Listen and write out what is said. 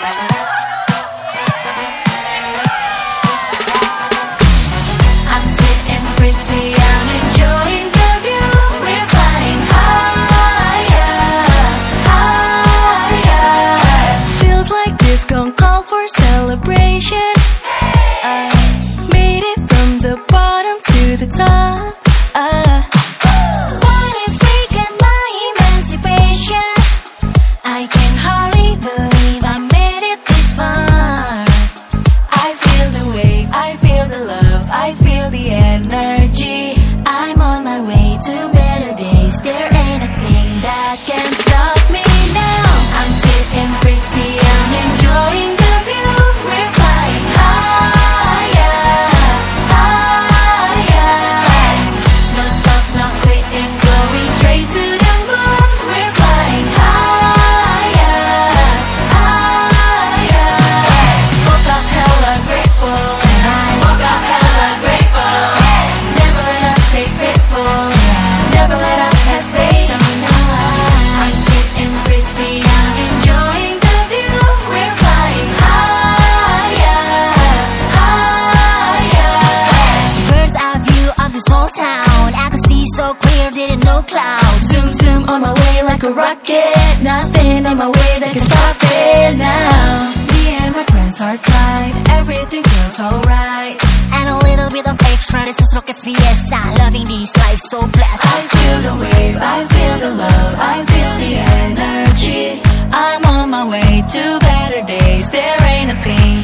Bye. pocket Nothing on my way that can stop it now. Me and my friends are tight Everything feels alright. And a little bit of extra This is Rocket Fiesta. Loving this life so blessed. I feel the wave I feel the love I feel the energy. I'm on my way to better days. There ain't a thing